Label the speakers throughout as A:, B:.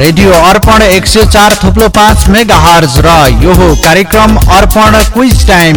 A: Radio अर्पण एक सय चार थुप्लो पाँच मेगा हर्ज र यो कार्यक्रम अर्पण क्विज टाइम।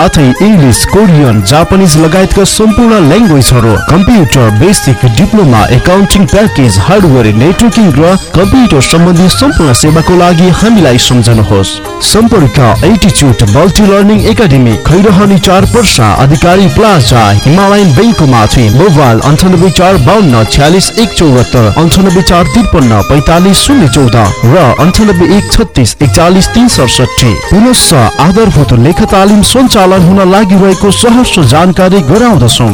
B: साथै इङ्ग्लिस कोरियन जापानिज लगायतका सम्पूर्ण ल्याङ्ग्वेजहरू computer basic diploma accounting package hardware networking र कम्प्युटर सम्बन्धी सम्पूर्ण सेवाको लागि हामीलाई सम्झनुहोस्। सम्पर्क एटिच्युट मल्टी लर्निङ एकाडेमी खैरहनी चार पर्सा अधिकारी प्लाजा हिमालयन ब्याङ्कको माथि मोबाइल अन्ठानब्बे चार बाहन्न छ्यालिस एक चौहत्तर अन्ठानब्बे चार त्रिपन्न पैँतालिस शून्य चौध र अन्ठानब्बे एक छत्तिस एकचालिस तिन सडसठी। पुनश्च आधारभूत लेख तालिम सञ्चालन हुन लागिरहेको सहर्ष जानकारी गराउँदछौँ।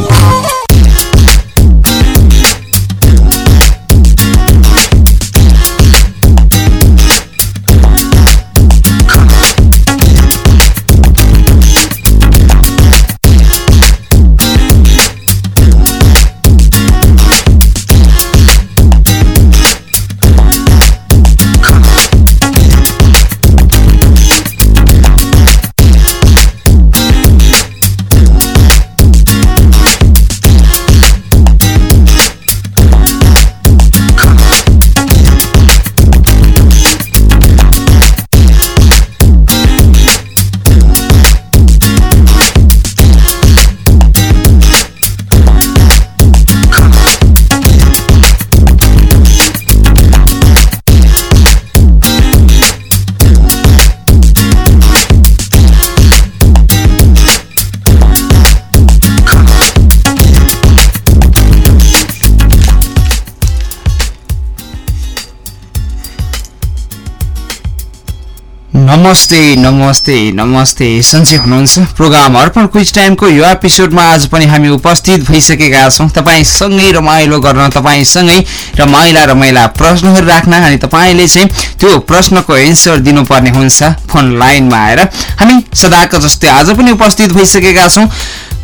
C: नमस्ते नमस्ते नमस्ते। सन्चै हुनुहुन्छ? प्रोग्राम अर्पण क्विज टाइमको यो एपिसोडमा आज पनि हामी उपस्थित भइसकेका छौँ। तपाईँसँगै रमाइलो गर्न तपाईँसँगै रमाइला रमाइला प्रश्नहरू राख्न अनि तपाईँले चाहिँ त्यो प्रश्नको एन्सर दिनुपर्ने हुन्छ फोन लाइनमा आएर। हामी सदाको जस्तै आज पनि उपस्थित भइसकेका छौँ।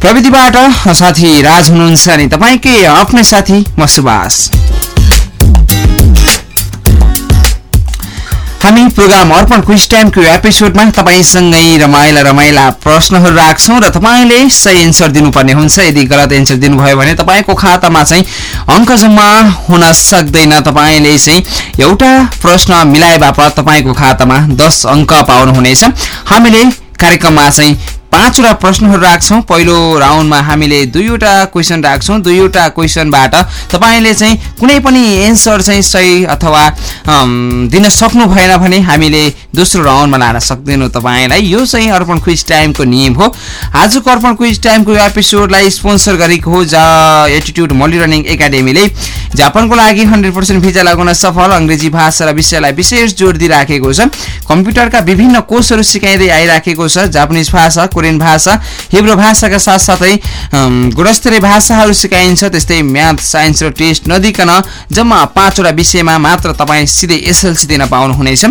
C: प्रविधिबाट साथी राज हुनुहुन्छ अनि तपाईँकै आफ्नै साथी म सुभाष। हामी प्रोग्राम अर्पण क्विज टाइमको एपिसोडमा तपाईँसँगै रमाइला रमाइला प्रश्नहरू राख्छौँ र तपाईँले सही एन्सर दिनुपर्ने हुन्छ। यदि गलत एन्सर दिनुभयो भने तपाईँको खातामा चाहिँ अङ्क जम्मा हुन सक्दैन। तपाईँले चाहिँ एउटा प्रश्न मिलाए बापत तपाईँको खातामा दस अङ्क पाउनुहुनेछ। हामीले कार्यक्रममा चाहिँ पाँचवटा प्रश्नहरू राख्छौँ। पहिलो राउन्डमा हामीले दुईवटा क्वेसन राख्छौँ। दुईवटा क्वेसनबाट तपाईँले चाहिँ कुनै पनि एन्सर चाहिँ सही अथवा दिन सक्नु भएन भने हामीले दोस्रो राउन्डमा लान सक्दैनौँ तपाईँलाई। यो चाहिँ अर्पण क्विज टाइमको नियम हो। आजको अर्पण क्विज टाइमको एपिसोडलाई स्पोन्सर गरेको हो जा एटिट्युड मल्टी रनिङ एकाडेमीले। जापानको लागि हन्ड्रेड पर्सेन्ट भिजा लगाउन सफल अङ्ग्रेजी भाषा र विषयलाई विशेष जोड दिइराखेको छ। कम्प्युटरका विभिन्न कोर्सहरू सिकाइँदै आइराखेको छ। जापानिज भाषा कोरियन भाषा हिब्रो भाषाका साथसाथै गुणस्तरीय भाषाहरू सिकाइन्छ। त्यस्तै म्याथ साइन्स र टेस्ट नदिकन जम्मा पाँचवटा विषयमा मात्र तपाईँ सिधै एसएलसी दिन पाउनुहुनेछ।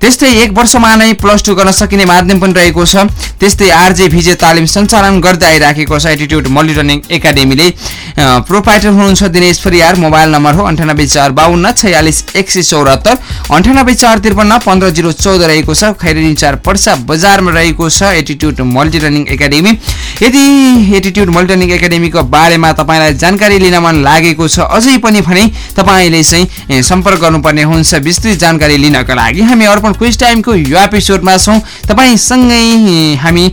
C: त्यस्तै एक वर्षमा नै प्लस टू गर्न सकिने माध्यम पनि रहेको छ। त्यस्तै आरजे भिजे तालिम सञ्चालन गर्दै आइराखेको छ एटिट्युड मल्टी रनिङ एकाडेमीले प्रोपाइटर हुनुहुन्छ दिनेश फरियार मोबाइल नम्बर हो अन्ठानब्बे चार बाहन्न छयालिस एक सय चौरात्तर अन्ठानब्बे चार त्रिपन्न पन्ध्र जिरो चौध रहेको छ। खैरेनी चार पर्सा बजारमा रहेको छ एटिट्युड मल्टी रनिङ एकाडेमी यदि एटिट्युड मल्टी रनिङ एकाडेमीको बारेमा तपाईँलाई जानकारी लिन मन लागेको छ अझै पनि भने तपाईँले चाहिँ सम्पर्क गर्नुपर्ने हुन्छ। विस्तृत जानकारी लिनका लागि हामी अर्पण क्विज टाइमको यो एपिसोडमा छौँ। तपाईँसँगै हामी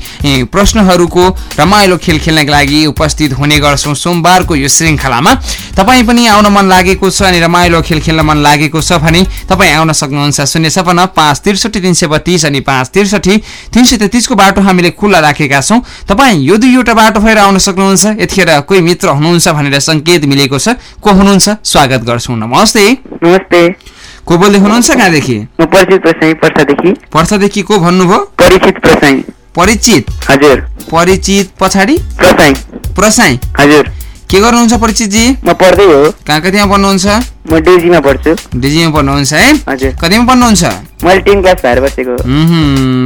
C: प्रश्नहरूको रमाइलो खेल खेल्नका लागि उपस्थित हुने गर्छौँ सोमबारको यो श्रृङ्खलामा। तपाईँ पनि आउन मन लागेको छ अनि रमाइलो खेल खेल्न मन लागेको छ भने तपाईँ आउन सक्नुहुन्छ। शून्य छपन्न पाँच त्रिसठी तिन सय बत्तिस अनि पाँच त्रिसठी तिन सय तेत्तिसको बाटो हामीले खुल्ला राखेका छौँ। तपाईँ यो दुईवटा बाटो भएर आउन सक्नुहुन्छ। यतिखेर कोही मित्र हुनुहुन्छ भनेर सङ्केत मिलेको छ। को हुनुहुन्छ? स्वागत गर्छौँ। नमस्ते।
D: नमस्ते।
C: को बोल्दै हुनुहुन्छ कहाँदेखि?
D: परिचित प्रसाई पर्सादेखि।
C: पर्सादेखि को भन्नुभयो?
D: परिचित प्रसाई
C: परिचित।
D: हजुर।
C: परिचित पछाडि?
D: प्रसाई
C: प्रसाई
D: हजुर।
C: के गर्नुहुन्छ परिचितजी?
D: म पढ्दै हो।
C: कहाँ कतिमा पढ्नुहुन्छ?
D: म डिजीमा पढ्छु।
C: डिजीमा पढ्नुहुन्छ है?
D: हजुर।
C: कतिमा पढ्नुहुन्छ?
D: मैले टेन क्लास भएर बसेको।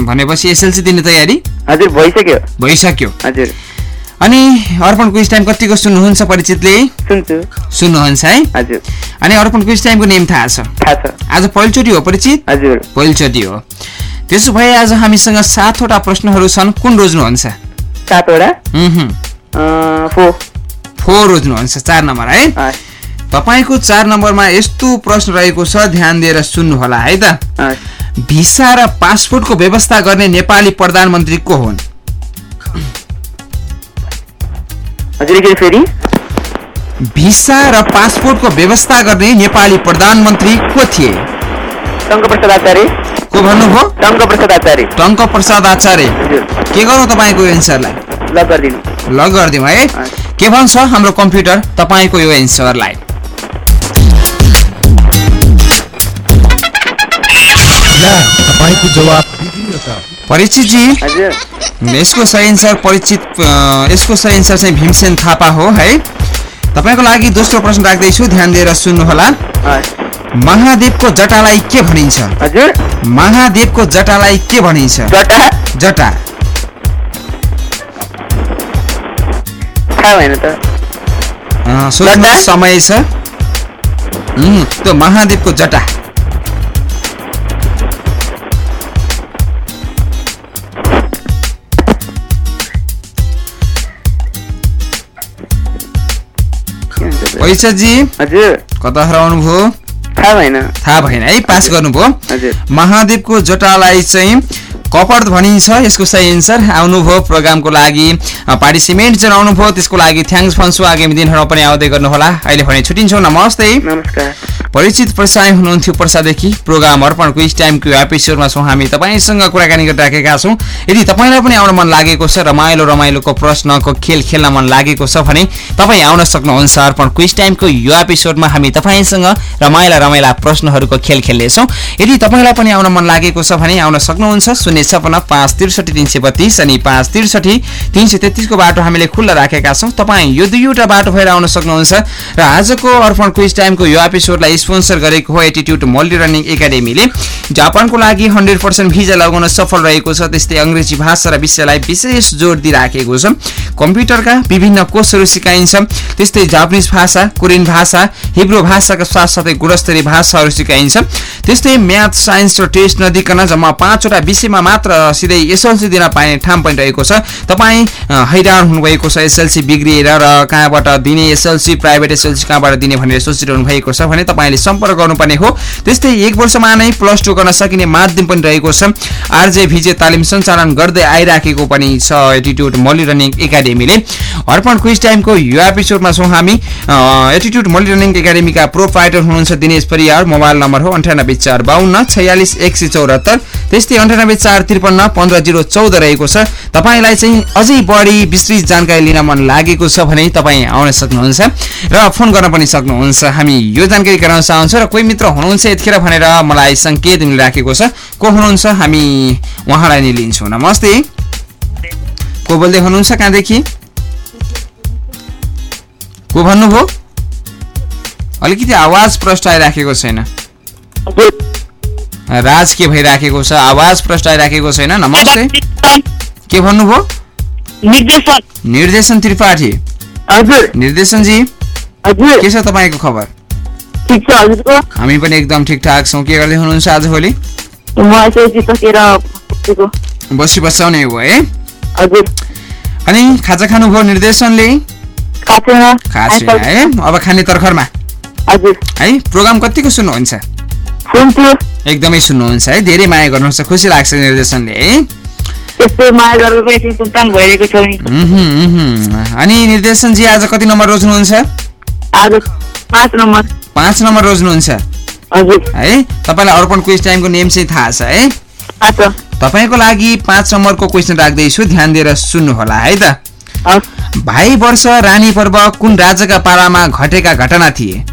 C: भनेपछि एसएलसी दिने तयारी?
D: हजुर भइसक्यो।
C: भइसक्यो।
D: हजुर।
C: अनि अर्पण क्विज टाइम कतिको सुन्नुहुन्छ परिचितले?
D: सुन्छु।
C: सुन्नुहुन्छ है?
D: हजुर।
C: अनि अर्पण क्विज टाइमको नेम थाहा छ?
D: थाहा छ।
C: आज पहिलोचोटि हो परिचित?
D: हजुर।
C: पहिलोचोटि हो। त्यसो भए आज हामीसँग सातवटा प्रश्नहरू छन्। कुन रोज्नुहुन्छ?
D: सातवटा?
C: फोर। रोज्नुहुन्छ चार नम्बर है? तपाईँको चार नम्बरमा यस्तो प्रश्न रहेको छ ध्यान दिएर सुन्नुहोला है त। भिसा र पासपोर्टको व्यवस्था गर्ने नेपाली प्रधानमन्त्री को हुन्?
D: फेरि।
C: भिसा र पासपोर्टको व्यवस्था गर्ने नेपाली प्रधानमन्त्री को थिए?
D: टङ्क प्रसाद आचार्य।
C: को भन्नुभयो?
D: टङ्क प्रसाद आचार्य।
C: टङ्क प्रसाद आचार्य के गरौँ तपाईँको एन्सरलाई?
D: ल गरिदिनु
C: ल गरिदिउँ है। के भन्छ हाम्रो कम्प्युटर? तपाईँको यो एन्सरलाई।
B: तपाईँको जवाब
C: परिचितजी यसको सही एन्सर परिचित यसको सही एन्सर चाहिँ भीमसेन थापा हो है? तपाईँको लागि दोस्रो प्रश्न राख्दैछु ध्यान दिएर सुन्नुहोला। महादेवको जटालाई के भनिन्छ? महादेवको जटालाई के भनिन्छ?
D: जटा?
C: सोच्नु? समय छ। त्यो महादेवको जटा। पैसाजी
D: हजुर।
C: कता हराउनु भयो?
D: थाहा भएन।
C: थाहा भएन। है पास गर्नुभयो। महादेवको जटालाई चाहिँ कपर्द भनिन्छ। यसको सही एन्सर आउनुभयो प्रोग्रामको लागि। पार्टिसिपेन्ट चाहिँ आउनुभयो त्यसको लागि थ्याङ्क्स भन्छु। आगामी दिनहरूमा पनि आउँदै गर्नुहोला। अहिले भने छुट्टिन्छौँ नमस्ते।
D: नमस्कार।
C: परिचित प्रसाई हुनुहुन्थ्यो प्रसादेखि प्रोग्राम अर्पणको इस टाइमको एपिसोडमा छौँ हामी। तपाईँसँग कुराकानी गरिराखेका छौँ। यदि तपाईँलाई पनि आउन मन लागेको छ रमाइलो रमाइलोको प्रश्नको खेल खेल्न मन लागेको छ भने तपाईँ आउन सक्नुहुन्छ। अर्पण क्विज टाइमको यो एपिसोडमा हामी तपाईँसँग रमाइला रमाइला प्रश्नहरूको खेल खेल्नेछौँ। यदि तपाईँलाई पनि आउन मन लागेको छ भने आउन सक्नुहुन्छ। शून्य छपन्न पाँच त्रिसठी तिन सय बत्तिस अनि पाँच त्रिसठी तिन सय तेत्तिसको बाटो हामीले खुल्ला राखेका छौँ। तपाईँ यो दुईवटा बाटो भएर आउन सक्नुहुन्छ। र आजको अर्पण क्विज टाइमको यो एपिसोडलाई स्पोन्सर गरेको हो एटिट्युड मल्टी रनिङ एकाडेमीले। जापानको लागि हन्ड्रेड पर्सेन्ट भिजा लगाउन सफल रहेको छ त्यस्तै अङ्ग्रेजी भाषा र विषयलाई विशेष जोड दिइराखेको छ। कम्प्युटरका विभिन्न कोर्सहरू सिकाइन्छ। त्यस्तै जापानिज भाषा कोरियन भाषा हिब्रो भाषाका साथसाथै गुणस्तरीय भाषाहरू सिकाइन्छ। त्यस्तै म्याथ साइन्स र टेस्ट नदिकन जम्मा पाँचवटा विषयमा मात्र सिधै एसएलसी दिन पाइने ठाउँ पनि रहेको छ। तपाईँ हैरान हुनुभएको छ एसएलसी बिग्रिएर र कहाँबाट दिने एसएलसी प्राइभेट एसएलसी कहाँबाट दिने भनेर सोचिरहनु भएको छ भने तपाईँले सम्पर्क गर्नुपर्ने हो। त्यस्तै एक वर्षमा नै प्लस टू गर्न सकिने माध्यम पनि रहेको छ। आरजे भिजे तालिम सञ्चालन गर्दै आइराखेको पनि छ एटिट्युड मल्ली रनिङ एकाडेमीले। अर्पण क्विज टाइमको यो एपिसोडमा छौँ हामी। एटिट्युड मल्ली रनिङ एकाडेमीका प्रोप्राइटर हुनुहुन्छ दिनेश परियार। मोबाइल नम्बर हो अन्ठानब्बे चार बाहन्न छयालिस एक सय चौरात्तर। त्यस्तै अन्ठानब्बे चार त्रिपन्न पन्ध्र जिरो चौध रहेको छ। तपाईँलाई चाहिँ अझै बढी विस्तृत जानकारी लिन मन लागेको छ भने तपाईँ आउन सक्नुहुन्छ र फोन गर्न पनि सक्नुहुन्छ। हामी यो जानकारी गराउन चाहन्छौँ र कोही मित्र हुनुहुन्छ यतिखेर भनेर मलाई सङ्केत मिलिराखेको छ। को हुनुहुन्छ? हामी उहाँलाई नै लिन्छौँ। नमस्ते। को बोल्दै हुनुहुन्छ कहाँदेखि? को भन्नुभयो? अलिकति आवाज प्रष्ट आइराखेको छैन। राज के भइराखेको छ आवाज प्रष्ट आइराखेको छैन नमस्ते। के भन्नुभयो?
D: निर्देशन।
C: निर्देशन त्रिपाठी।
D: हजुर।
C: निर्देशनजी
D: हजुर।
C: के छ तपाईँको खबर? हामी पनि एकदम ठिकठाक छौँ। के गर्दै हुनुहुन्छ आजभोलि बसी बसाउने हो है? अनि खाजा खानुभयो निर्देशनले? है? अब खाने तर्खरमा। है प्रोग्राम कतिको सुन्नुहुन्छ? एकदमै सुन्नुहुन्छ है धेरै माया गर्नुहुन्छ खुसी लाग्छ निर्देशनले है। अनि निर्देशनजी आज कति नम्बर रोज्नुहुन्छ?
D: पाँच नम्बर।
C: रोज्नुहुन्छ? है तपाईँलाई अर्पण क्विज टाइमको नेम चाहिँ थाहा छ है। तपाईँको लागि पाँच नम्बरको क्वेसन राख्दैछु ध्यान दिएर सुन्नुहोला है त। भाइ वर्ष रानी पर्व कुन राज्यका पालामा घटेका घटना थिए?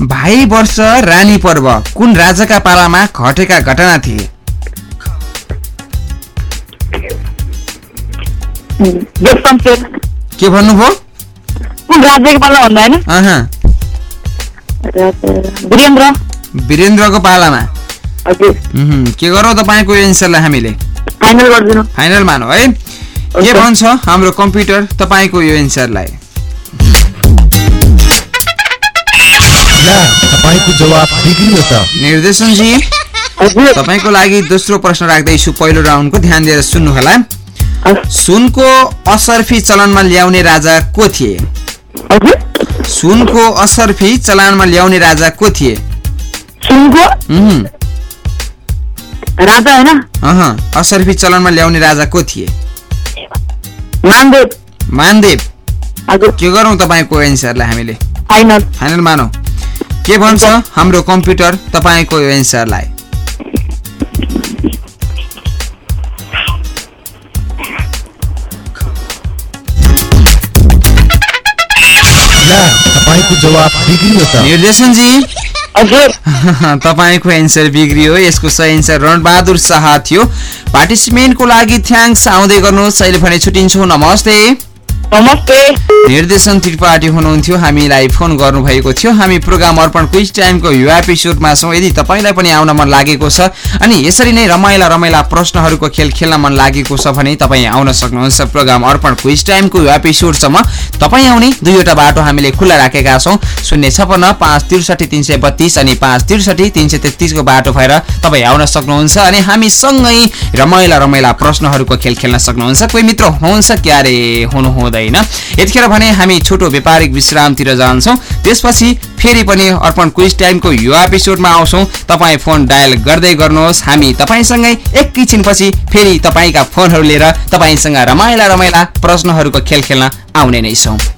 C: भाइ वर्ष रानी पर्व कुन राजाका पालामा घटेका घटना थिए? के भन्नुभयो?
D: कुन राज्यको पाला भन्दा होइन?
C: वीरेन्द्रको पालामा? के गरौँ तपाईँको एन्सरलाई हामीले?
D: फाइनल
C: मानौ है। के। भन्छ हाम्रो कम्प्युटर तपाईँको यो एन्सरलाई
B: ला तपाईँको जवाब बिग्रियो त।
C: निर्देशनजी तपाईँको लागि दोस्रो प्रश्न राख्दैछु पहिलो राउन्डको ध्यान दिएर सुन्नुहोला सुनको असर्फी चलनमा ल्याउने राजा को थिए? सुनको असर्फी चलानमा ल्याउने राजा को थिए?
D: राजा होइन?
C: अहँ, असर्फी चलनमा ल्याउने राजा को थिए?
D: मानदेव।
C: मानदेव। के गरौँ तपाईँको एन्सरलाई हामीले?
D: फाइनल।
C: फाइनल मानौ। के भन्छ? हाम्रो कम्प्युटर तपाईँको यो एन्सरलाई निर्देशनजी? तपाईँको एन्सर बिग्रियो यसको सही एन्सर रणबहादुर शाह थियो। पार्टिसिपेन्टको लागि थ्याङ्क्स आउँदै गर्नुहोस् अहिले भने छुट्टिन्छौँ। नमस्ते। निर्देशन त्रिपाठी हुनुहुन्थ्यो। हामीलाई फोन गर्नुभएको थियो। हामी प्रोग्राम अर्पण क्विज टाइमको यो एपिसोडमा छौँ। यदि तपाईँलाई पनि आउन मन लागेको छ अनि यसरी नै रमाइला रमाइला प्रश्नहरूको खेल खेल्न मन लागेको छ भने तपाईँ आउन सक्नुहुन्छ प्रोग्राम अर्पण क्विज टाइमको यो एपिसोडसम्म। तपाईँ आउने दुईवटा बाटो हामीले खुल्ला राखेका छौँ। शून्य छपन्न पाँच त्रिसठी तिन सय बत्तिस अनि पाँच त्रिसठी तिन सय तेत्तिसको बाटो भएर तपाईँ आउन सक्नुहुन्छ अनि हामी सँगै रमाइला रमाइला प्रश्नहरूको खेल खेल्न सक्नुहुन्छ। कोही मित्र हुनुहुन्छ? क्यारे हुनु हुँदैन। यतिखेर भने हामी छोटो व्यापारिक विश्रामतिर जान्छौँ। त्यसपछि फेरि पनि अर्पण क्विज टाइमको यो एपिसोडमा आउँछौँ। तपाईँ फोन डायल गर्दै गर्नुहोस्। हामी तपाईँसँगै एकैछिनपछि फेरि तपाईँका फोनहरू लिएर तपाईँसँग रमाइला रमाइला प्रश्नहरूको खेल खेल्न आउने नै छौँ।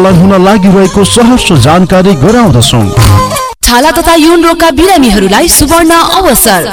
B: सञ्चालन हुन लागिरहेको सहर्ष जानकारी गराउँदछौँ।
E: छाला तथा यौन रोगका बिरामीहरूलाई सुवर्ण अवसर।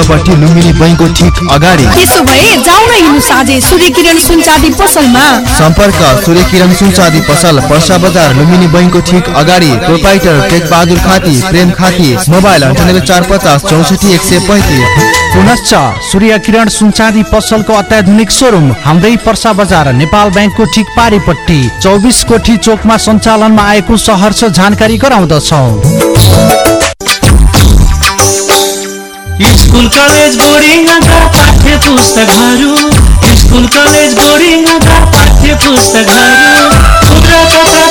F: पूर्वपट्टि लुम्बिनी बैङ्कको ठिक अगाडि।
G: त्यसो भए जाउँ न हिँड्नु साझे सूर्य किरण सुनचाँदी पसलमा।
F: सम्पर्क सूर्य किरण सुनचाँदी पसल पर्सा बजार लुम्बिनी बैङ्कको ठिक अगाडि। प्रोपाइटर टेक बहादुर खाती प्रेम खाती मोबाइल अन्ठानब्बे चार पचास चौसठी एक सय पैँतिस।
A: पुनश्च सूर्य किरण सुनचाँदी पसलको अत्याधुनिक सोरुम हाम्रै पर्सा बजार नेपाल ब्याङ्कको ठिक पारिपट्टि। चौबिस कोठी चोकमा सञ्चालनमा आएको सहर्ष जानकारी गराउँदछौ।
H: स्कुल कलेज बोर्डिङका पाठ्य पुस्तकहरू स्कुल कलेज बोर्डिङका पाठ्य पुस्तकहरू खुद्रा तथा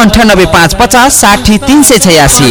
C: अन्ठानब्बे पाँच पचास साठी तिन सय छयासी।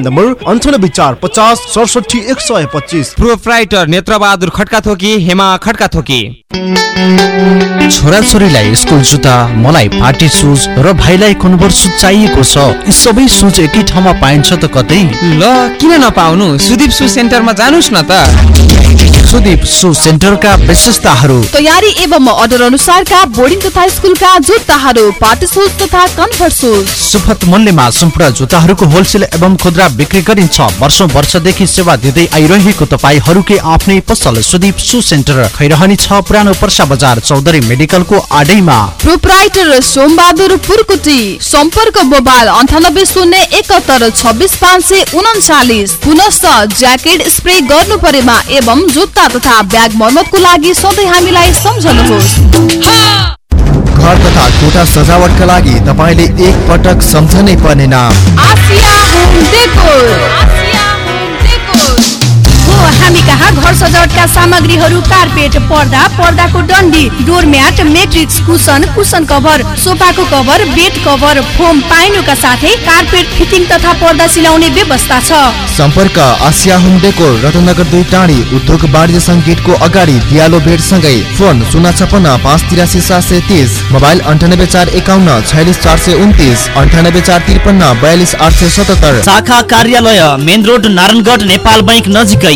B: नम्बर अन्ठानब्बे चार पचास सडसठी एक सय पच्चिस।
C: प्रोपराइटर नेत्रबहादुर खड्का थोकी हेमा खड्का थोकी
A: छोराछोरीलाई स्कुल जुत्ता मलाई पार्टी सुज र भाइलाई कन्भर्ट सुज चाहिएको छ यी सबै सुज एकै ठाउँमा पाइन्छ त कतै?
C: ल किन नपाउनु? सुदीप सु सेन्टरमा जानुहोस् न त।
A: सुदीप सु सेन्टरका विशेषताहरू।
I: तयारी एवं अर्डर अनुसारका बोर्डिङ तथा स्कुलका जुत्ताहरू पार्टी सुज तथा कन्फर्ट सुज
A: सुपथ मूल्यमा सम्पूर्ण जुत्ताहरूको होलसेल एवं खुद्रा बिक्री गरिन्छ। वर्षौँ वर्षदेखि सेवा दिँदै आइरहेको तपाईँहरूकै आफ्नै पसल सुदीप सु सेन्टर खैरहनी छ पुरानो पर्सा बजार चौधरी मेडिकलको आडैमा।
I: प्रोपराइटर सोमबहादुर पुरकुटी सम्पर्क मोबाइल अन्ठानब्बे शून्य एकहत्तर छब्बिस पाँच सय उन्चालिस पुनश्च ज्याकेट स्प्रे गर्नु परेमा एवं जुत्ता तथा ब्याग मर्मतको लागि सधैँ हामीलाई सम्झनुहोस्।
F: घर तथा कोठा सजावटका लागि तपाईँले एक पटक सम्झनै पर्ने नाम।
I: Asia home decor. हामी
G: कहाँ? घर सजावटका सामग्रीहरू कार्पेट पर्दा पर्दाको डन्डी doormat mattress cushion cushion cover सोफाको cover bed cover foam पाइनुका साथै कार्पेट फिटिङ तथा पर्दा सिलाउने व्यवस्था छ।
F: सम्पर्क आसिया होम डेकोर रत्नगर दुई टाढी उद्योग वाणिज्य सङ्गीतको अगाडि दियालो बेड सँगै फोन शून्य छपन्न पाँच तिरासी सात सय तिस मोबाइल अन्ठानब्बे चार एकाउन्न छयालिस चार सय उन्तिस अन्ठानब्बे चार त्रिपन्न बयालिस आठ सय सतहत्तर।
J: शाखा कार्यालय main road Narayangadh Nepal bank नजिकै।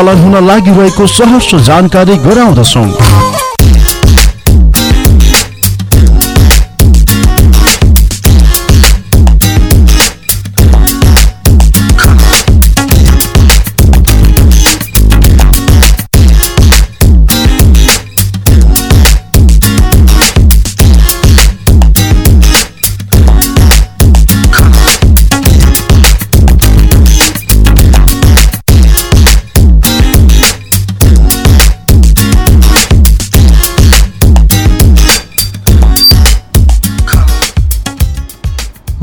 B: सञ्चालन हुन लागिरहेको सहर्ष जानकारी गराउँदछौँ।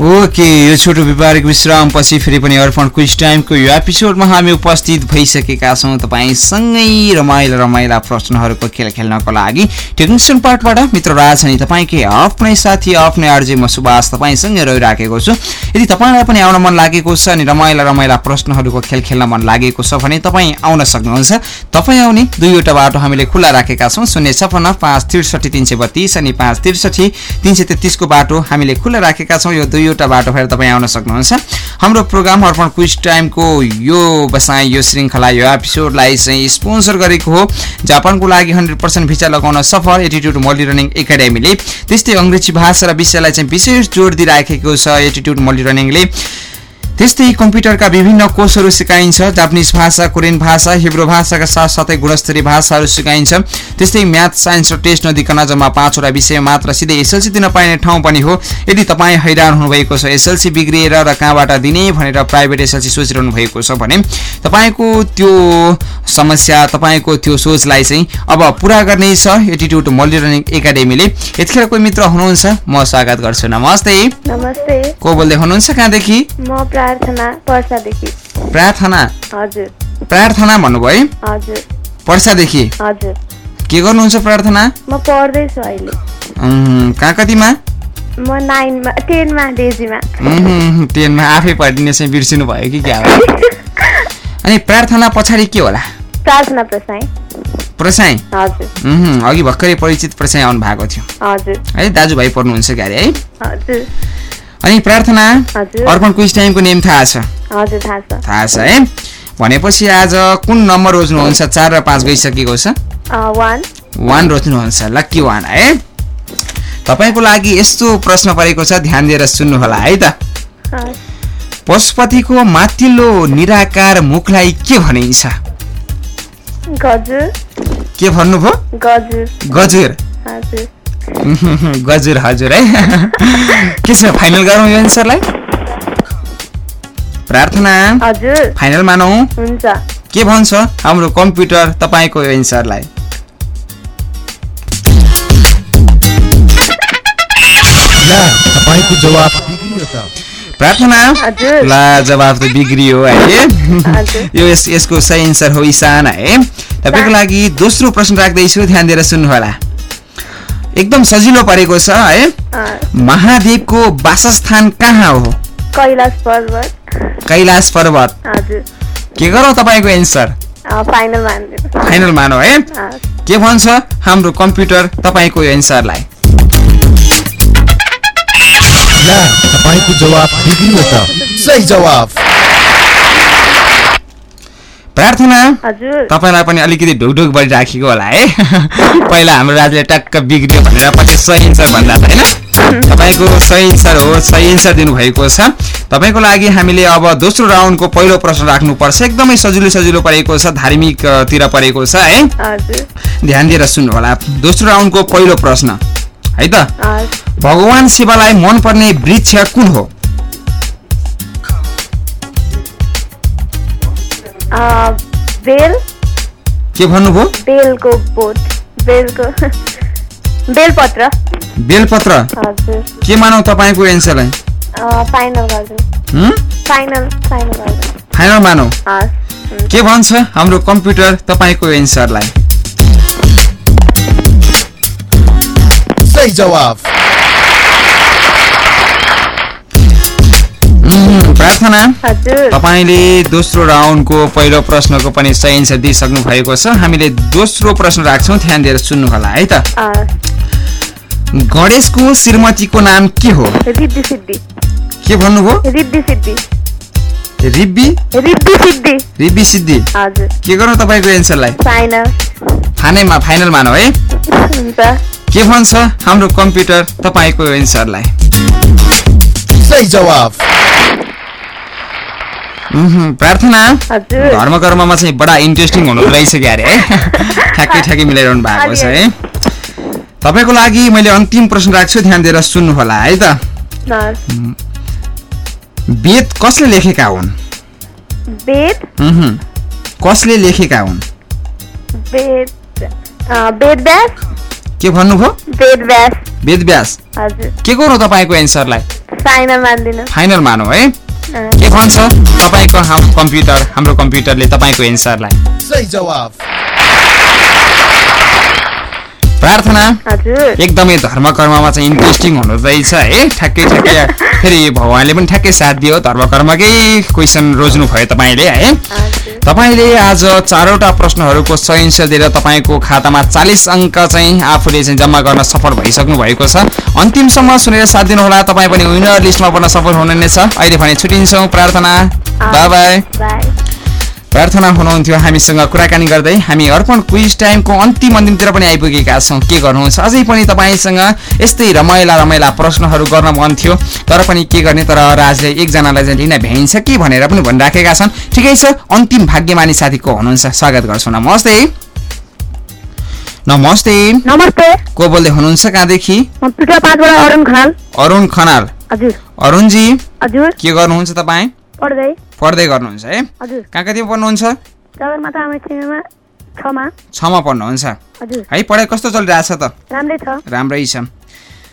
C: ओके यो छोटो व्यापारिक विश्राम पछि फेरि पनि अर्पण क्विज टाइमको यो एपिसोडमा हामी उपस्थित भइसकेका छौँ तपाईँसँगै रमाइला रमाइला प्रश्नहरूको खेल खेल्नको लागि। टेक्निसियन पार्टबाट मित्र राज अनि तपाईँकै आफ्नै साथी आफ्नै आर्जे म सुभाष तपाईँसँगै रहिराखेको छु। यदि तपाईँलाई पनि आउन मन लागेको छ अनि रमाइला रमाइला प्रश्नहरूको खेल खेल्न मन लागेको छ भने तपाईँ आउन सक्नुहुन्छ। तपाईँ आउने दुईवटा बाटो हामीले खुल्ला राखेका छौँ। शून्य छपन्न पाँच त्रिसठी तिन सय बत्तिस अनि पाँच त्रिसठी तिन सय तेत्तिसको बाटो हामीले खुल्ला राखेका छौँ। यो दुईवटा बाटो भएर तपाईँ आउन सक्नुहुन्छ। हाम्रो प्रोग्राम अर्पण क्विज टाइमको यो बसाइ यो श्रृङ्खला यो एपिसोडलाई चाहिँ स्पोन्सर गरेको हो। जापानको लागि हन्ड्रेड पर्सेन्ट भिसा लगाउन सफल एटिट्युड मल्टी रनिङ एकाडेमीले त्यस्तै अङ्ग्रेजी भाषा र विषयलाई चाहिँ विशेष जोड दिइराखेको छ एटिट्युड मल्टी रनिङले त्यस्तै कम्प्युटरका विभिन्न कोर्सहरू सिकाइन्छ जापानिज भाषा कोरियन भाषा हिब्रो भाषाका साथसाथै गुणस्तरीय भाषाहरू सिकाइन्छ। त्यस्तै म्याथ साइन्स र टेस्ट नदिकन जम्मा पाँचवटा विषय मात्र सिधै एसएलसी दिन पाइने ठाउँ पनि हो। यदि तपाईँ हैरान हुनुभएको छ एसएलसी बिग्रिएर र कहाँबाट दिने भनेर प्राइभेट एसएलसी सोचिरहनु भएको छ भने तपाईँको त्यो समस्या तपाईँको त्यो सोचलाई चाहिँ अब पुरा गर्ने छ। एटिट्युड मल्टी रनिङ एकाडेमीले यतिखेर कोही मित्र हुनुहुन्छ म स्वागत गर्छु। नमस्ते।
K: नमस्ते।
C: को बोल्दै हुनुहुन्छ कहाँदेखि?
K: प्रार्थना पर्सादेखि
C: प्रार्थना?
K: हजुर।
C: प्रार्थना भन्नुभयो है?
K: हजुर।
C: पर्सादेखि
K: हजुर।
C: के गर्नुहुन्छ प्रार्थना?
K: म पढ्दैछु अहिले।
C: कहाँ कतिमा?
K: म नाइनमा टेनमा डेजीमा।
C: उम्, टेनमा आफै पढिने चाहिँ बिर्सिनु भयो कि क्या हो? अनि प्रार्थना पछाडि के होला?
K: प्रार्थना प्रसाई।
C: प्रसाई?
K: हजुर।
C: उम्, अघि भर्खरै परिचित प्रसाई आउनु भएको थियो।
K: हजुर।
C: है दाजुभाइ पढ्नुहुन्छ क्यारे है?
K: हजुर।
C: अनि प्रार्थना अर्पण क्विज टाइमको नेम थाहा छ।
K: थाहा छ।
C: है? भनेपछि आज कुन नम्बर रोज्नुहुन्छ? चार र पाँच गइसकेको छ।
K: वान।
C: रोज्नुहुन्छ लक्की वान है? तपाईँको लागि यस्तो प्रश्न परेको छ ध्यान दिएर सुन्नु होला है त। पशुपतिको माथिल्लो निराकार मुखलाई के भनिन्छ?
K: गजुर।
C: के भन्नुभयो?
K: गजुर।
C: गजुर
K: हजुर
C: है? के छ फाइनल गरौँ यो एन्सरलाई? प्रार्थना।
K: हजुर।
C: फाइनल मानौ?
K: हुन्छ।
C: के भन्छ हाम्रो कम्प्युटर तपाईँको यो एन्सरलाई?
F: तपाईँको जवाब
C: प्रार्थना।
K: हजुर।
C: ला जवाब त बिग्रियो है। यो यस- यसको सही एन्सर हो इसान है? तपाईँको लागि दोस्रो प्रश्न राख्दैछु ध्यान दिएर सुन्नु होला एकदम सजिलो परेको छ है? महादेवको वासस्थान कहाँ हो?
K: कैलाश पर्वत।
C: कैलाश पर्वत।
K: हजुर।
C: के गरौँ तपाईँको एन्सर?
K: फाइनल
C: मानौ है? के भन्छ हाम्रो कम्प्युटर तपाईँको यो एन्सरलाई?
F: ला तपाईँको जवाब बिग्रियो त। सही जवाब।
C: प्रार्थना। तपाईँलाई पनि अलिकति ढुकढुक बढी राखेको होला है? पहिला हाम्रो राजले टक्क बिग्रियो भनेर पछि सही एन्सर भन्दा होइन? तपाईँको सही एन्सर हो सही एन्सर दिनुभएको छ। तपाईँको लागि हामीले अब दोस्रो राउन्डको पहिलो प्रश्न राख्नुपर्छ। एकदमै सजिलो सजिलो परेको छ धार्मिकतिर परेको छ है? ध्यान दिएर सुन्नु होला। दोस्रो राउन्डको पहिलो प्रश्न है त? भगवान शिवलाई मनपर्ने वृक्ष कुन हो?
K: बेल।
C: के भन्नुभयो?
K: बेलको बोट। बेलको। बेलपत्र।
C: बेलपत्र?
K: हजुर।
C: के मानौ तपाईँको एन्सरलाई?
K: अ, फाइनल
C: हुँ?
K: फाइनल फाइनल गरिदिनु
C: फाइनल मानौ? के भन्छ हाम्रो कम्प्युटर तपाईँको एन्सरलाई?
F: सही जवाब
C: प्रार्थना। तपाईँले दोस्रो राउन्डको पहिलो प्रश्नको पनि सही एन्सर दिइसक्नु भएको छ। हामीले दोस्रो प्रश्न राख्छौँ ध्यान दिएर सुन्नु होला है त? गणेशको श्रीमतीको नाम के हो? के भन्नुभयो? रिब्बी
K: सिद्धि।
C: रिब्बी सिद्धि।
K: हजुर।
C: के गर्नु तपाईँको एन्सरलाई?
K: फाइनल।
C: फाइनलमा फाइनल मानौ है?
K: हुन्छ।
C: के भन्छ हाम्रो कम्प्युटर तपाईँको एन्सरलाई?
F: सही जवाब
C: उहुँ, प्रार्थना। धर्म कर्ममा चाहिँ बडा इन्ट्रेस्टिङ हुनु रहेछ क्यारे। है ठ्याक्कै ठ्याक्कै मिलाइरहनु भएको छ है। तपाईँको लागि मैले अन्तिम प्रश्न राख्छु ध्यान दिएर सुन्नु होला है त। वेद कसले लेखेका हुन्?
K: वेद?
C: उहुँ, कसले लेखेका हुन्?
K: वेद वेद व्यास
C: के भन्नुभयो?
K: वेद व्यास
C: वेद व्यास के गर्नु तपाईँको एन्सरलाई?
K: फाइनल मानिदिनु।
C: फाइनल मानौ है? के भन्छ? तपाईँको हाम्रो कम्प्युटर हाम्रो कम्प्युटरले तपाईँको एन्सरलाई।
F: सही जवाब
C: प्रार्थना। एकदमै धर्म कर्ममा चाहिँ इन्ट्रेस्टिङ हुनु रहेछ है? ठ्याक्कै ठ्याक्कै। फेरि भगवान्ले पनि ठ्याक्कै साथ दियो धर्म कर्मकै क्वेसन रोज्नु भयो तपाईँले है? तपाईँले आज चारवटा प्रश्नहरूको सही एन्सर दिएर तपाईँको खातामा चालिस अङ्क चाहिँ आफूले चाहिँ जम्मा गर्न सफल भइसक्नु भएको छ। अन्तिमसम्म सुनेर साथ दिनुहोला तपाईँ पनि विनर लिस्टमा पर्न सफल हुनुहुनेछ। अहिले भने छुट्टिन्छौँ प्रार्थना। बाई बाई प्रार्थना हुनुहुन्थ्यो हामीसँग कुराकानी गर्दै। हामी अर्पण क्विज टाइमको अन्तिम अन्तिमतिर पनि आइपुगेका छौँ। के गर्नुहुन्छ? अझै पनि तपाईँसँग यस्तै रमाइला रमाइला प्रश्नहरू गर्न मन थियो तर पनि के गर्ने? तर राजले एकजनालाई चाहिँ लिन भ्याइन्छ कि भनेर पनि भनिराखेका छन्। ठिकै छ अन्तिम भाग्यमानी साथी को हुनुहुन्छ। स्वागत गर्छु। नमस्ते। नमस्ते।
K: नमस्ते।
C: को बोल्दै हुनुहुन्छ कहाँदेखि?
K: अरुण खनाल।
C: अरुण खनाल।
K: हजुर।
C: अरुणजी। के गर्नुहुन्छ तपाईँ?
K: पढ्दै
C: गर्नुहुन्छ है? कहाँ कहाँतिर पढ्नुहुन्छ?
K: छमा।
C: पढ्नुहुन्छ। है पढाइ कस्तो चलिरहेछ त?
K: राम्रै छ।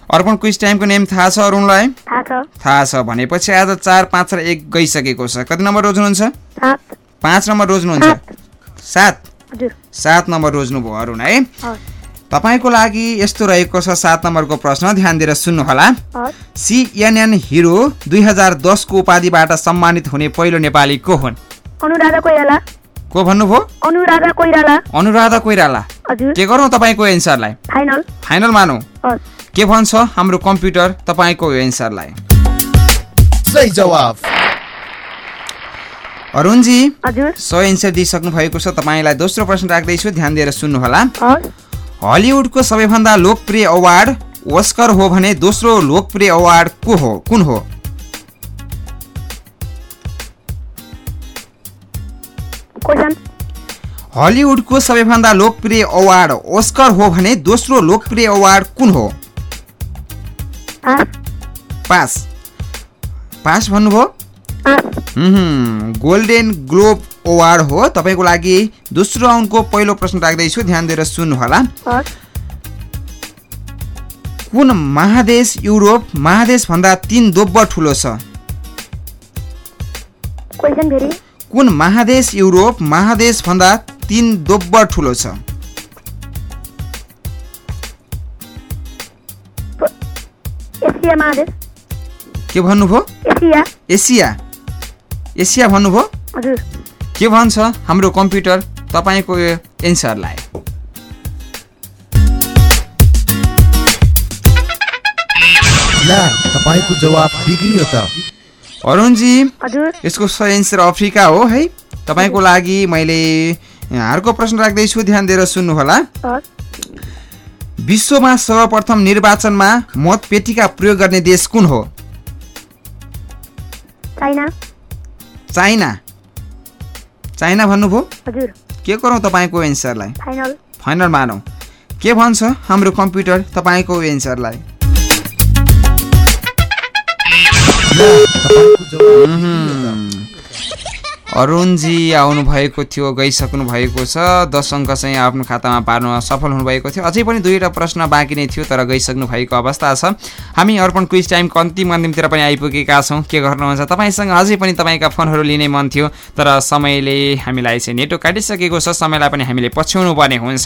C: अर्पण क्विज टाइमको नेम थाहा छ अरुणलाई?
K: थाहा छ।
C: भनेपछि आज चार पाँच र एक गइसकेको छ। कति नम्बर रोज्नुहुन्छ? पाँच नम्बर रोज्नुहुन्छ? सात। सात? नम्बर रोज्नुभयो अरुण है? तपाईँको लागि यस्तो रहेको छ सात नम्बरको प्रश्न। ध्यान दिएर सुन्नुहोला। सिएनएन हिरो दुई हजार दसको उपाधिबाट सम्मानित हुने पहिलो नेपाली को हुन्?
K: अनुराधा कोइराला।
C: को भन्नुभयो?
K: अनुराधा कोइराला।
C: अनुराधा कोइराला।
K: हजुर।
C: के गरौँ तपाईँको एन्सरलाई?
K: फाइनल।
C: फाइनल मानौ। के भन्छ हाम्रो कम्प्युटर तपाईँको एन्सरलाई?
F: सही जवाब
C: अरुणजी
K: हजुर।
C: सो एन्सर दिइसक्नु भएको छ। तपाईँलाई दोस्रो प्रश्न राख्दैछु। ध्यान दिएर सुन्नुहोला। हलिउडको सबैभन्दा लोकप्रिय अवार्ड ओस्कर हो भने दोस्रो लोकप्रिय अवार्ड को हो? कुन हो? हलिउडको सबैभन्दा लोकप्रिय अवार्ड ओस्कर हो भने दोस्रो लोकप्रिय अवार्ड कुन हो? पास पास भन्नुभयो? हुँ, गोल्डेन ग्लोब अवार्ड हो। तपाईँको लागि दोस्रो राउन्डको पहिलो प्रश्न राख्दैछु। ध्यान दिएर सुन्नुहोला। कुन महादेश युरोप महादेशभन्दा तिन दोब्बर ठुलो छ? कुन महादेश युरोप महादेशभन्दा तिन दोब्बर ठुलो छ? के भन्नुभयो?
K: एसिया।
C: एसिया। भन्नुभयो? के भन्छ हाम्रो कम्प्युटर तपाईँको यो एन्सरलाई?
F: ला तपाईँको जवाब बिग्रियो त।
C: अरुणजी
K: हजुर।
C: यसको सही एन्सर अफ्रिका हो है? तपाईँको लागि मैले अर्को प्रश्न राख्दैछु ध्यान दिएर सुन्नुहोला। विश्वमा सर्वप्रथम निर्वाचनमा मतपेटिका प्रयोग गर्ने देश कुन हो?
K: चाइना।
C: चाइना। चाइना भन्नुभयो?
K: हजुर।
C: के गरौँ तपाईँको एन्सरलाई?
K: फाइनल।
C: फाइनल मानौ। के भन्छ हाम्रो कम्प्युटर तपाईँको एन्सरलाई? अरुणजी आउनुभएको थियो गइसक्नु भएको छ। दस अङ्क चाहिँ आफ्नो खातामा पार्न सफल हुनुभएको थियो। अझै पनि दुईवटा प्रश्न बाँकी नै थियो तर गइसक्नु भएको अवस्था छ। हामी अर्पण क्विज टाइमको अन्तिम अन्तिमतिर पनि आइपुगेका छौँ। के गर्नुहुन्छ? तपाईँसँग अझै पनि तपाईँका फोनहरू लिने मन थियो तर समयले हामीलाई चाहिँ नेटो काटिसकेको छ। समयलाई पनि हामीले पछ्याउनु पर्ने हुन्छ।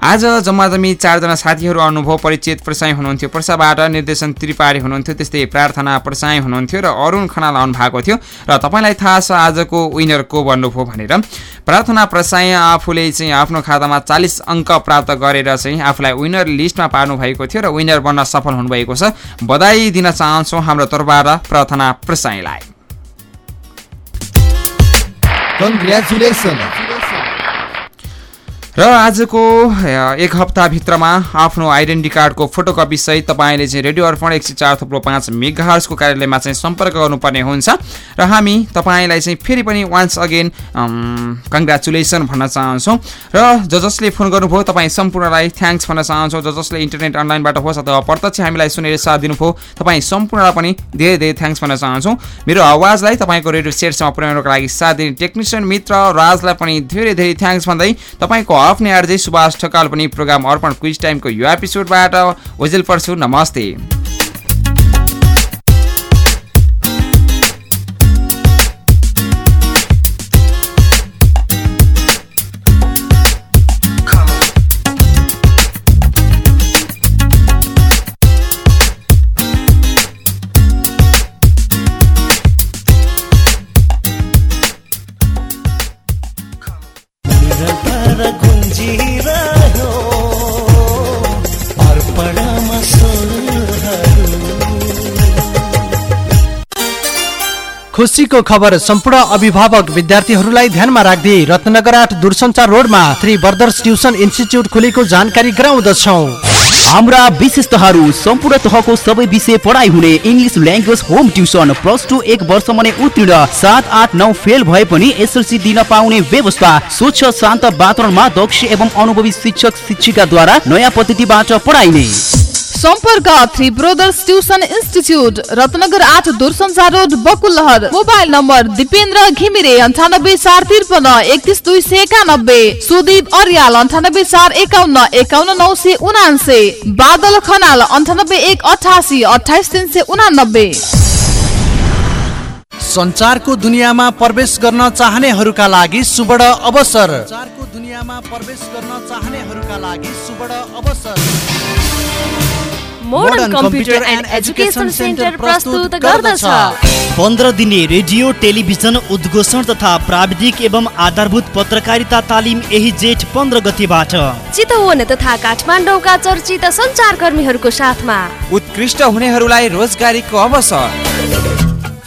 C: आज जम्मा जम्मी चारजना साथीहरू अनुभव परिचित प्रसाई हुनुहुन्थ्यो। प्रसाबाट निर्देशन त्रिपाठी हुनुहुन्थ्यो त्यस्तै प्रार्थना प्रसाई हुनुहुन्थ्यो र अरुण खनाल आउनु भएको थियो र तपाईँलाई थाहा छ आजको विनर को भन्नुभयो भनेर। प्रार्थना प्रसाई आफूले चाहिँ आफ्नो खातामा चालिस अङ्क प्राप्त गरेर चाहिँ आफूलाई विनर लिस्टमा पार्नु भएको थियो र विनर बन्न सफल हुनुभएको छ। बधाई दिन चाहन्छौँ हाम्रो तर्फबाट प्रार्थना प्रसाईलाई र आजको एक हप्ताभित्रमा आफ्नो आइडेन्टिटी कार्डको फोटोकपी सहित तपाईँले चाहिँ रेडियो अर्पण एक सय चार थुप्रो पाँच मेगाहर्सको कार्यालयमा चाहिँ सम्पर्क गर्नुपर्ने हुन्छ। र हामी तपाईँलाई चाहिँ फेरि पनि वान्स अगेन कङ्ग्रेचुलेसन भन्न चाहन्छौँ। र ज जसले फोन गर्नुभयो तपाईँ सम्पूर्णलाई थ्याङ्क्स भन्न चाहन्छौँ। ज जसले इन्टरनेट अनलाइनबाट होस् अथवा प्रत्यक्ष हामीलाई सुनेर साथ दिनुभयो तपाईँ सम्पूर्णलाई पनि धेरै धेरै थ्याङ्क्स भन्न चाहन्छौँ। मेरो आवाजलाई तपाईँको रेडियो सेटसम्म पुर्याउनको लागि साथ दिने टेक्निसियन मित्र राजलाई पनि धेरै धेरै थ्याङ्क्स भन्दै तपाईँको आफ्नै आर्जै सुभाष ठकाल पनि प्रोग्राम अर्पण क्विज टाइमको यो एपिसोडबाट ओजेल पर्छु नमस्ते।
A: खुसीको खबर सम्पूर्ण अभिभावक विद्यार्थीहरूलाई ध्यानमा राख्दै रत्नगर आठ दूरसञ्चार रोडमा थ्री ब्रदर्स ट्युसन इन्स्टिच्युट खुलेको जानकारी गराउँदछौ।
L: हाम्रा विशेषताहरू सम्पूर्ण तहको सबै विषय पढाइ हुने English language home tuition plus two एक वर्षमा नै उत्तीर्ण सात आठ नौ फेल भए पनि एसएलसी दिन पाउने व्यवस्था स्वच्छ शान्त वातावरणमा दक्ष एवं अनुभवी शिक्षक शिक्षिकाद्वारा नयाँ पद्धतिबाट पढाइने।
I: सम्पर्क three brothers tuition institute Ratnanagar आठ दूरसञ्चार road Bakulahar. Mobile number Dipendra Ghimire अन्ठानब्बे चार त्रिपन्न एकतिस दुई सय एकानब्बे। सुदीप अर्याल अन्ठानब्बे चार एकाउन्न एकाउन्न नौ सय उनान्से। बादल खनाल अन्ठानब्बे एक अठासी अठाइस तिन सय उनानब्बे।
A: सञ्चारको दुनियाँमा प्रवेश गर्न चाहनेहरूका लागि सुवर्ण अवसर। दुनियाँमा प्रवेश गर्न चाहनेहरूका लागि सुवर्ण अवसर।
E: Modern computer and education centre प्रस्तुत गर्दछ।
J: पन्ध्र दिने रेडियो टेलिभिजन उद्घोषण तथा प्राविधिक एवं आधारभूत पत्रकारिता तालिम यही जेठ पन्ध्र गतिबाट।
E: चितवन तथा काठमाडौँका चर्चित सञ्चारकर्मीहरूको साथमा।
C: उत्कृष्ट हुनेहरूलाई रोजगारीको अवसर।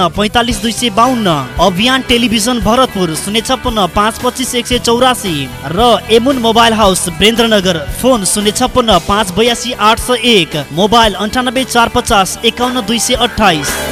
J: पैँतालिस दुई सय बाहन्न अभियान टेलिभिजन भरतपुर शून्य छप्पन्न पाँच पच्चिस एक सय चौरासी र एमुन मोबाइल हाउस बेन्द्रनगर फोन शून्य छप्पन्न पाँच बयासी आठ सय एक मोबाइल अन्ठानब्बे चार पचास एकाउन्न दुई सय अठाइस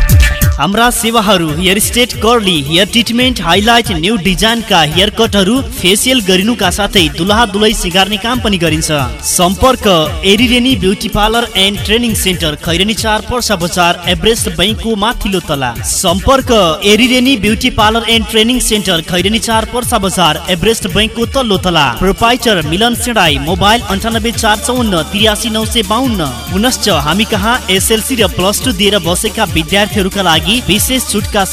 J: हाम्रा सेवाहरू hair straight curly hair treatment highlight new डिजाइनका hair कटहरू फेसियल गरिनुका साथै दुलहा दुलै सिगार्ने काम पनि गरिन्छ। सम्पर्क एरिरेनी beauty parlour and training centre Khairahani चार पर्सा बजार एभरेस्ट बैङ्कको माथिल्लो तला सम्पर्क एरिरेनी beauty parlour and training centre Khairahani चार पर्सा बजार एभरेस्ट बैङ्कको तल्लो तला प्रोपाइटर मिलन सेडाई मोबाइल अन्ठानब्बे चार चौन्न तिरासी नौ सय बाहन्न पुनश्च हामी कहाँ एसएलसी र प्लस टू दिएर बसेका विद्यार्थीहरूका लागि विशेष छुटका